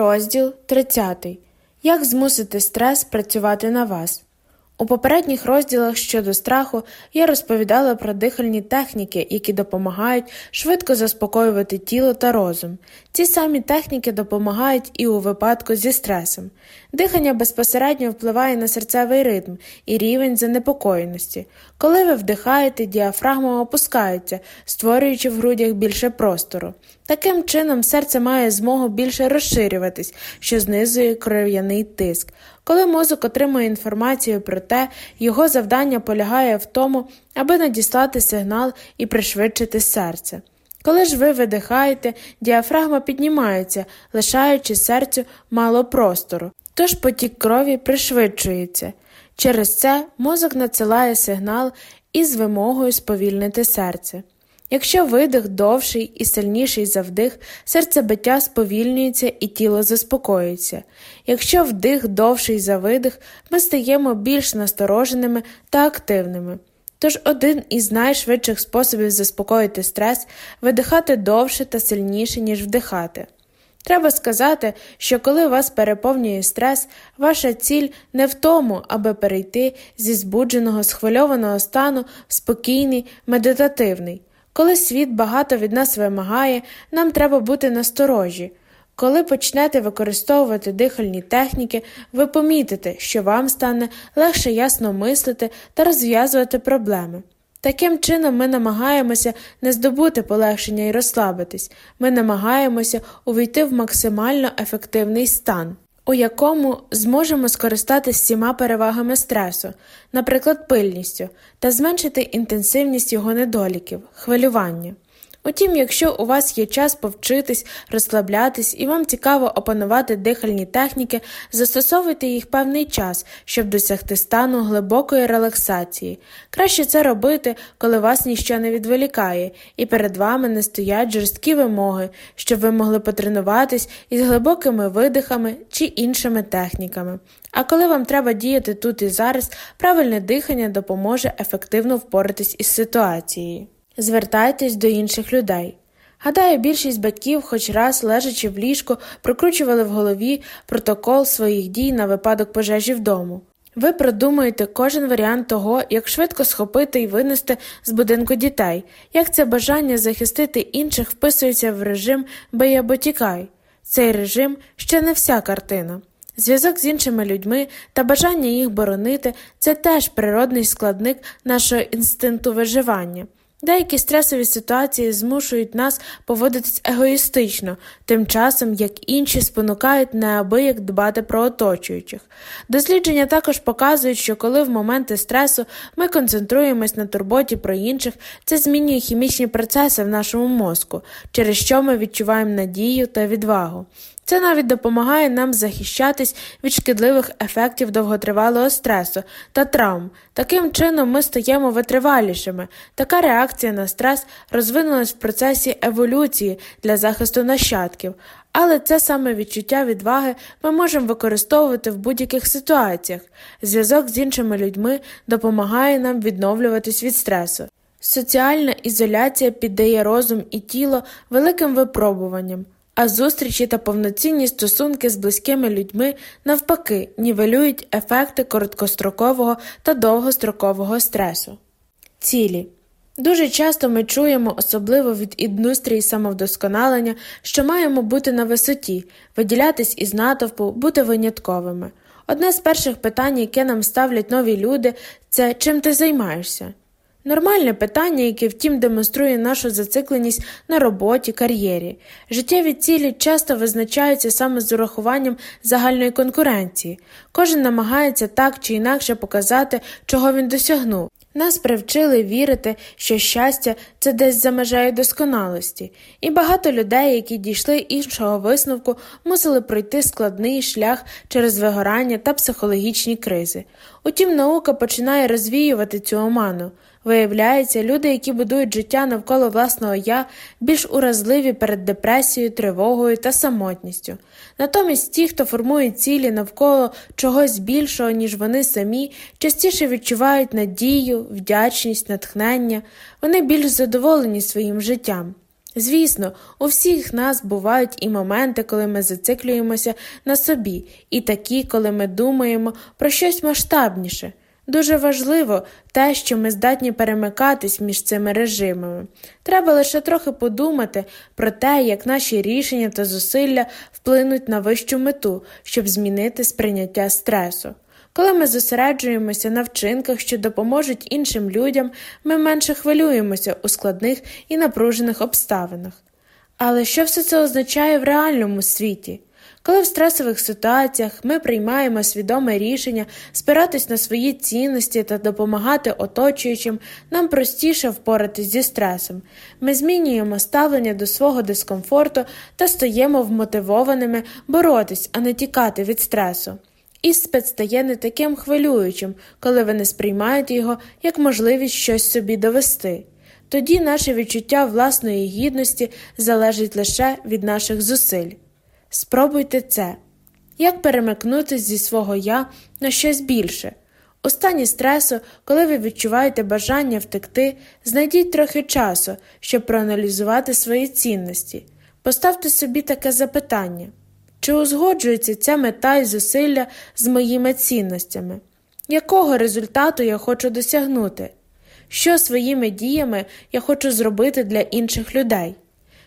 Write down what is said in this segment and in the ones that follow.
Розділ 30. Як змусити стрес працювати на вас? У попередніх розділах щодо страху я розповідала про дихальні техніки, які допомагають швидко заспокоювати тіло та розум. Ці самі техніки допомагають і у випадку зі стресом. Дихання безпосередньо впливає на серцевий ритм і рівень занепокоєності. Коли ви вдихаєте, діафрагма опускається, створюючи в грудях більше простору. Таким чином, серце має змогу більше розширюватись, що знизує кров'яний тиск. Коли мозок отримує інформацію про те, його завдання полягає в тому, аби надіслати сигнал і пришвидшити серце. Коли ж ви видихаєте, діафрагма піднімається, лишаючи серцю мало простору, тож потік крові пришвидшується. Через це мозок надсилає сигнал із вимогою сповільнити серце. Якщо видих довший і сильніший за вдих, серцебиття сповільнюється і тіло заспокоїться. Якщо вдих довший за видих, ми стаємо більш настороженими та активними. Тож один із найшвидших способів заспокоїти стрес видихати довше та сильніше, ніж вдихати. Треба сказати, що коли вас переповнює стрес, ваша ціль не в тому, аби перейти зі збудженого схвильованого стану в спокійний, медитативний. Коли світ багато від нас вимагає, нам треба бути насторожі. Коли почнете використовувати дихальні техніки, ви помітите, що вам стане легше ясно мислити та розв'язувати проблеми. Таким чином, ми намагаємося не здобути полегшення і розслабитись, ми намагаємося увійти в максимально ефективний стан у якому зможемо скористатися всіма перевагами стресу, наприклад, пильністю, та зменшити інтенсивність його недоліків, хвилювання. Утім, якщо у вас є час повчитись, розслаблятись і вам цікаво опанувати дихальні техніки, застосовуйте їх певний час, щоб досягти стану глибокої релаксації. Краще це робити, коли вас ніщо не відволікає, і перед вами не стоять жорсткі вимоги, щоб ви могли потренуватись із глибокими видихами чи іншими техніками. А коли вам треба діяти тут і зараз, правильне дихання допоможе ефективно впоратись із ситуацією. Звертайтесь до інших людей. Гадаю, більшість батьків, хоч раз, лежачи в ліжку, прокручували в голові протокол своїх дій на випадок пожежі вдому. Ви продумуєте кожен варіант того, як швидко схопити і винести з будинку дітей, як це бажання захистити інших вписується в режим бий або тікай. Цей режим ще не вся картина. Зв'язок з іншими людьми та бажання їх боронити це теж природний складник нашого інстинкту виживання. Деякі стресові ситуації змушують нас поводитись егоїстично, тим часом як інші спонукають неабияк дбати про оточуючих. Дослідження також показують, що коли в моменти стресу ми концентруємось на турботі про інших, це змінює хімічні процеси в нашому мозку, через що ми відчуваємо надію та відвагу. Це навіть допомагає нам захищатись від шкідливих ефектів довготривалого стресу та травм. Таким чином ми стаємо витривалішими. Така реакція на стрес розвинулась в процесі еволюції для захисту нащадків. Але це саме відчуття відваги ми можемо використовувати в будь-яких ситуаціях. Зв'язок з іншими людьми допомагає нам відновлюватись від стресу. Соціальна ізоляція піддає розум і тіло великим випробуванням а зустрічі та повноцінні стосунки з близькими людьми навпаки нівелюють ефекти короткострокового та довгострокового стресу. Цілі Дуже часто ми чуємо, особливо від індустрії самовдосконалення, що маємо бути на висоті, виділятись із натовпу, бути винятковими. Одне з перших питань, яке нам ставлять нові люди, це чим ти займаєшся? Нормальне питання, яке втім демонструє нашу зацикленість на роботі, кар'єрі. Життєві цілі часто визначаються саме з урахуванням загальної конкуренції. Кожен намагається так чи інакше показати, чого він досягнув. Нас привчили вірити, що щастя це десь за межею досконалості, і багато людей, які дійшли іншого висновку, мусили пройти складний шлях через вигорання та психологічні кризи. Утім, наука починає розвіювати цю оману. Виявляється, люди, які будують життя навколо власного я, більш уразливі перед депресією, тривогою та самотністю. Натомість ті, хто формує цілі навколо чогось більшого, ніж вони самі, частіше відчувають надію, вдячність, натхнення, вони більш задоволені своїм життям. Звісно, у всіх нас бувають і моменти, коли ми зациклюємося на собі, і такі, коли ми думаємо про щось масштабніше. Дуже важливо те, що ми здатні перемикатись між цими режимами. Треба лише трохи подумати про те, як наші рішення та зусилля вплинуть на вищу мету, щоб змінити сприйняття стресу. Коли ми зосереджуємося на вчинках, що допоможуть іншим людям, ми менше хвилюємося у складних і напружених обставинах. Але що все це означає в реальному світі? Коли в стресових ситуаціях ми приймаємо свідоме рішення спиратись на свої цінності та допомагати оточуючим, нам простіше впоратись зі стресом. Ми змінюємо ставлення до свого дискомфорту та стаємо вмотивованими боротись, а не тікати від стресу. Іспит стає не таким хвилюючим, коли ви не сприймаєте його як можливість щось собі довести. Тоді наше відчуття власної гідності залежить лише від наших зусиль. Спробуйте це. Як перемикнутися зі свого я на щось більше. У стані стресу, коли ви відчуваєте бажання втекти, знайдіть трохи часу, щоб проаналізувати свої цінності. Поставте собі таке запитання. Чи узгоджується ця мета і зусилля з моїми цінностями? Якого результату я хочу досягнути? Що своїми діями я хочу зробити для інших людей?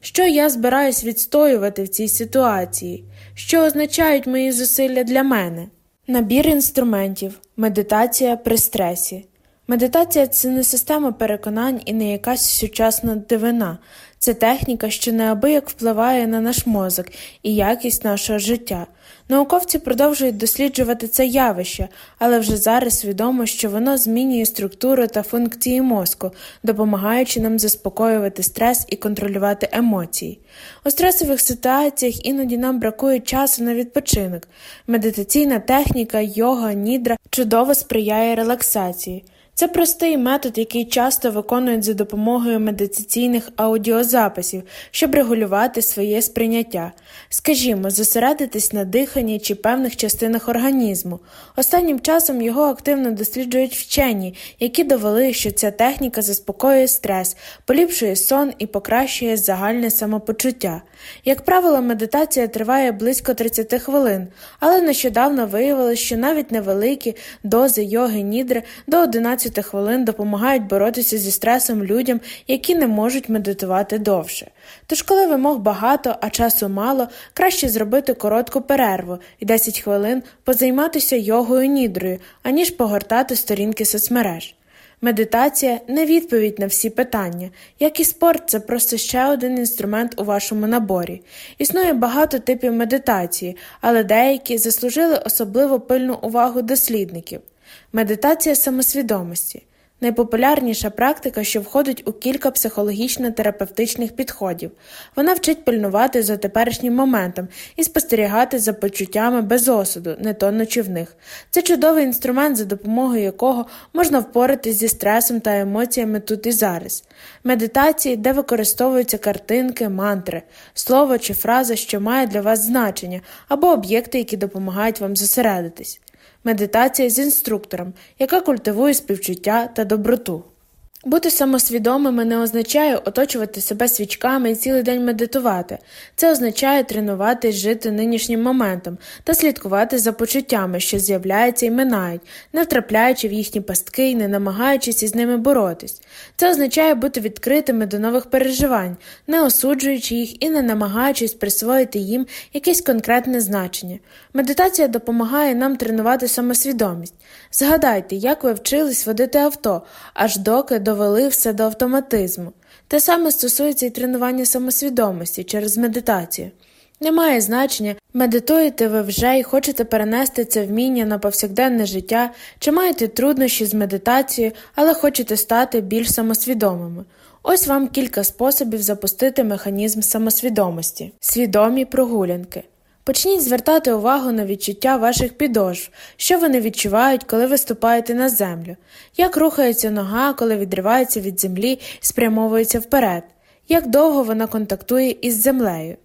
Що я збираюсь відстоювати в цій ситуації? Що означають мої зусилля для мене? Набір інструментів, медитація при стресі. Медитація це не система переконань і не якась сучасна дивина, це техніка, що неабияк впливає на наш мозок і якість нашого життя. Науковці продовжують досліджувати це явище, але вже зараз відомо, що воно змінює структуру та функції мозку, допомагаючи нам заспокоювати стрес і контролювати емоції. У стресових ситуаціях іноді нам бракує часу на відпочинок. Медитаційна техніка, йога, нідра чудово сприяє релаксації. Це простий метод, який часто виконують за допомогою медитаційних аудіозаписів, щоб регулювати своє сприйняття. Скажімо, зосередитись на диханні чи певних частинах організму. Останнім часом його активно досліджують вчені, які довели, що ця техніка заспокоює стрес, поліпшує сон і покращує загальне самопочуття. Як правило, медитація триває близько 30 хвилин, але нещодавно виявилось, що навіть невеликі дози йоги нідри до 11 хвилин допомагають боротися зі стресом людям, які не можуть медитувати довше. Тож, коли вимог багато, а часу мало, краще зробити коротку перерву і 10 хвилин позайматися йогою нідрою, аніж погортати сторінки соцмереж. Медитація не відповідь на всі питання, як і спорт, це просто ще один інструмент у вашому наборі. Існує багато типів медитації, але деякі заслужили особливо пильну увагу дослідників. Медитація самосвідомості. Найпопулярніша практика, що входить у кілька психологічно-терапевтичних підходів. Вона вчить пильнувати за теперішнім моментом і спостерігати за почуттями без осуду, не тонучи в них. Це чудовий інструмент, за допомогою якого можна впоратись зі стресом та емоціями тут і зараз. Медитації, де використовуються картинки, мантри, слово чи фраза, що має для вас значення, або об'єкти, які допомагають вам зосередитись медитація з інструктором, яка культивує співчуття та доброту. Бути самосвідомими не означає оточувати себе свічками і цілий день медитувати. Це означає тренуватись жити нинішнім моментом та слідкувати за почуттями, що з'являються і минають, не втрапляючи в їхні пастки і не намагаючись із ними боротись. Це означає бути відкритими до нових переживань, не осуджуючи їх і не намагаючись присвоїти їм якесь конкретне значення. Медитація допомагає нам тренувати самосвідомість. Згадайте, як ви вчились водити авто, аж доки довели все до автоматизму. Те саме стосується і тренування самосвідомості через медитацію. Немає значення, медитуєте ви вже і хочете перенести це вміння на повсякденне життя, чи маєте труднощі з медитацією, але хочете стати більш самосвідомими. Ось вам кілька способів запустити механізм самосвідомості, свідомі прогулянки. Почніть звертати увагу на відчуття ваших підошв, що вони відчувають, коли ви ступаєте на землю, як рухається нога, коли відривається від землі і спрямовується вперед, як довго вона контактує із землею.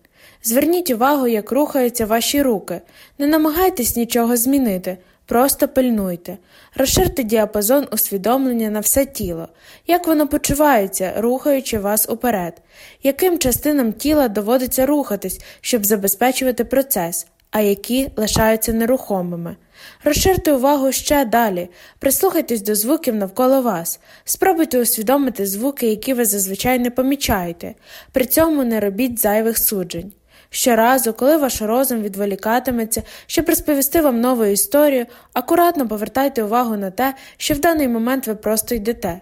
Зверніть увагу, як рухаються ваші руки, не намагайтесь нічого змінити, Просто пильнуйте, розширте діапазон усвідомлення на все тіло, як воно почувається, рухаючи вас уперед, яким частинам тіла доводиться рухатись, щоб забезпечувати процес, а які лишаються нерухомими. Розширте увагу ще далі, прислухайтесь до звуків навколо вас, спробуйте усвідомити звуки, які ви зазвичай не помічаєте, при цьому не робіть зайвих суджень. Щоразу, коли ваш розум відволікатиметься, щоб розповісти вам нову історію, акуратно повертайте увагу на те, що в даний момент ви просто йдете.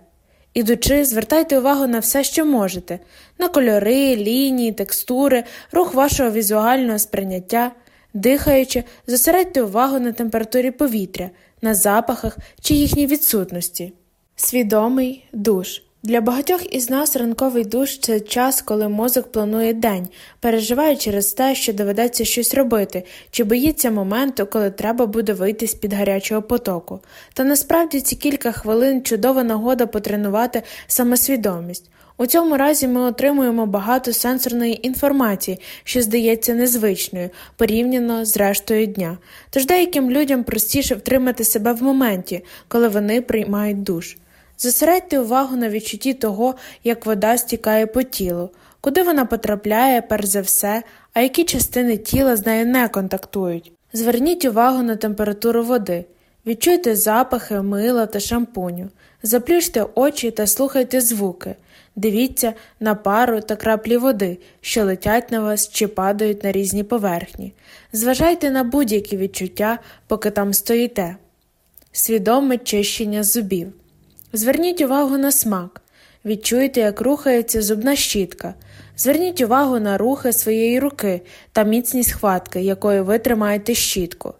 Ідучи, звертайте увагу на все, що можете, на кольори, лінії, текстури, рух вашого візуального сприйняття. Дихаючи, зосередьте увагу на температурі повітря, на запахах чи їхній відсутності. Свідомий душ. Для багатьох із нас ранковий душ це час, коли мозок планує день, переживає через те, що доведеться щось робити, чи боїться моменту, коли треба буде вийти з під гарячого потоку. Та насправді ці кілька хвилин чудова нагода потренувати самосвідомість. У цьому разі ми отримуємо багато сенсорної інформації, що здається незвичною, порівняно з рештою дня. Тож деяким людям простіше втримати себе в моменті, коли вони приймають душ. Зосередьте увагу на відчутті того, як вода стікає по тілу, куди вона потрапляє, перш за все, а які частини тіла з нею не контактують. Зверніть увагу на температуру води, відчуйте запахи, мила та шампуню, заплющте очі та слухайте звуки, дивіться на пару та краплі води, що летять на вас чи падають на різні поверхні. Зважайте на будь-які відчуття, поки там стоїте. Свідоме чищення зубів. Зверніть увагу на смак, відчуйте, як рухається зубна щітка. Зверніть увагу на рухи своєї руки та міцність хватки, якою ви тримаєте щітку.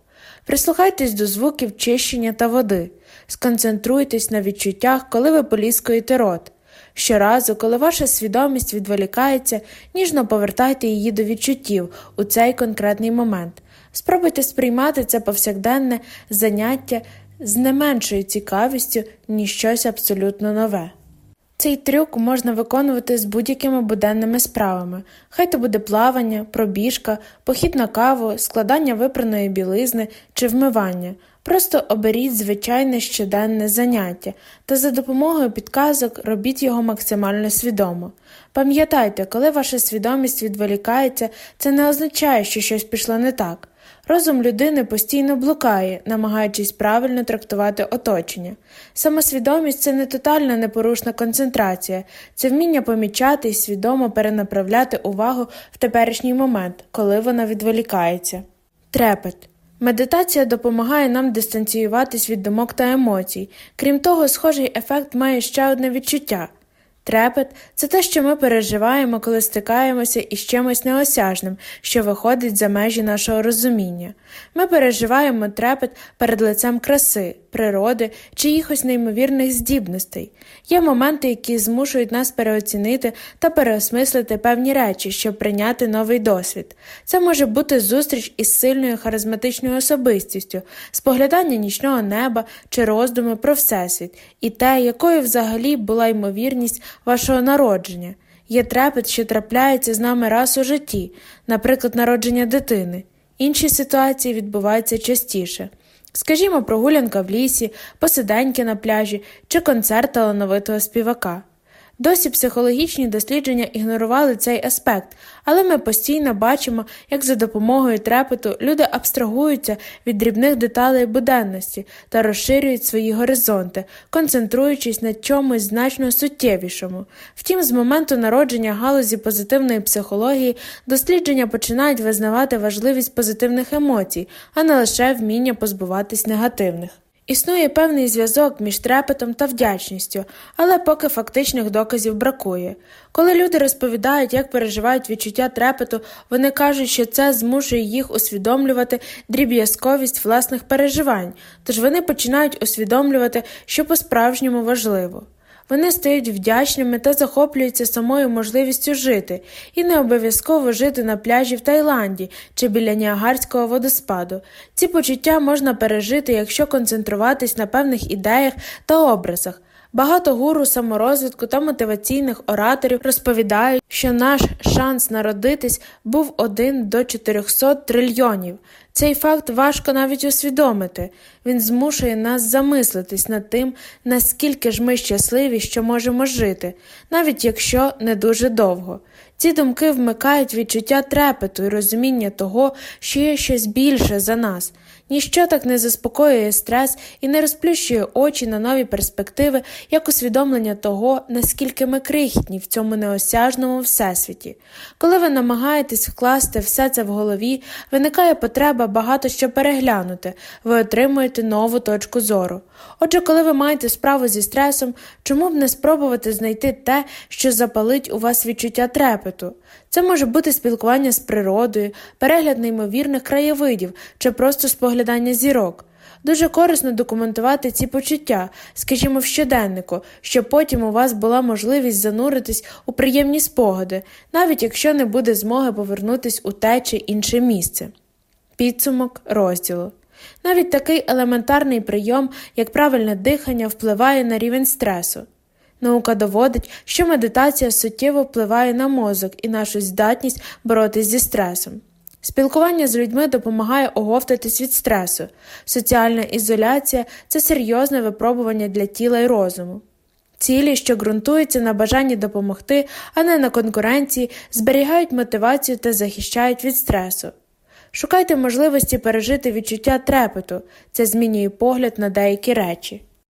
Прислухайтесь до звуків чищення та води, сконцентруйтесь на відчуттях, коли ви поліскуєте рот. Щоразу, коли ваша свідомість відволікається, ніжно повертайте її до відчуттів у цей конкретний момент. Спробуйте сприймати це повсякденне заняття з не меншою цікавістю, ніж щось абсолютно нове. Цей трюк можна виконувати з будь-якими буденними справами, хай то буде плавання, пробіжка, похід на каву, складання випраної білизни чи вмивання. Просто оберіть звичайне щоденне заняття та за допомогою підказок робіть його максимально свідомо. Пам'ятайте, коли ваша свідомість відволікається, це не означає, що щось пішло не так. Розум людини постійно блукає, намагаючись правильно трактувати оточення. Самосвідомість це не тотальна непорушна концентрація, це вміння помічати і свідомо перенаправляти увагу в теперішній момент, коли вона відволікається. Трепет. Медитація допомагає нам дистанціюватись від думок та емоцій. Крім того, схожий ефект має ще одне відчуття. Трепет це те, що ми переживаємо, коли стикаємося із чимось неосяжним, що виходить за межі нашого розуміння. Ми переживаємо трепет перед лицем краси, природи чи їхось неймовірних здібностей. Є моменти, які змушують нас переоцінити та переосмислити певні речі, щоб прийняти новий досвід. Це може бути зустріч із сильною харизматичною особистістю, споглядання нічного неба чи роздуми про всесвіт, і те, якою взагалі була ймовірність вашого народження. Є трепет, що трапляється з нами раз у житті, наприклад, народження дитини. Інші ситуації відбуваються частіше. Скажімо, прогулянка в лісі, посиденьки на пляжі чи концерт талановитого співака. Досі психологічні дослідження ігнорували цей аспект, але ми постійно бачимо, як за допомогою трепету люди абстрагуються від дрібних деталей буденності та розширюють свої горизонти, концентруючись на чомусь значно суттєвішому. Втім, з моменту народження галузі позитивної психології дослідження починають визнавати важливість позитивних емоцій, а не лише вміння позбуватись негативних. Існує певний зв'язок між трепетом та вдячністю, але поки фактичних доказів бракує. Коли люди розповідають, як переживають відчуття трепету, вони кажуть, що це змушує їх усвідомлювати дріб'язковість власних переживань, тож вони починають усвідомлювати, що по-справжньому важливо. Вони стають вдячними та захоплюються самою можливістю жити, і не обов'язково жити на пляжі в Таїланді чи біля Ніагарського водоспаду. Ці почуття можна пережити, якщо концентруватись на певних ідеях та образах. Багато гуру саморозвитку та мотиваційних ораторів розповідають, що наш шанс народитись був один до 400 трильйонів. Цей факт важко навіть усвідомити. Він змушує нас замислитись над тим, наскільки ж ми щасливі, що можемо жити, навіть якщо не дуже довго. Ці думки вмикають відчуття трепету і розуміння того, що є щось більше за нас. Ніщо так не заспокоює стрес і не розплющує очі на нові перспективи, як усвідомлення того, наскільки ми крихітні в цьому неосяжному всесвіті. Коли ви намагаєтесь вкласти все це в голові, виникає потреба багато що переглянути, ви отримуєте нову точку зору. Отже, коли ви маєте справу зі стресом, чому б не спробувати знайти те, що запалить у вас відчуття трепету? Це може бути спілкування з природою, перегляд неймовірних краєвидів чи просто споглядання зірок. Дуже корисно документувати ці почуття, скажімо, в щоденнику, щоб потім у вас була можливість зануритись у приємні спогади, навіть якщо не буде змоги повернутись у те чи інше місце. Підсумок розділу. Навіть такий елементарний прийом, як правильне дихання, впливає на рівень стресу. Наука доводить, що медитація суттєво впливає на мозок і нашу здатність боротись зі стресом. Спілкування з людьми допомагає оговтатись від стресу. Соціальна ізоляція це серйозне випробування для тіла і розуму. Цілі, що ґрунтуються на бажанні допомогти, а не на конкуренції, зберігають мотивацію та захищають від стресу. Шукайте можливості пережити відчуття трепету, це змінює погляд на деякі речі.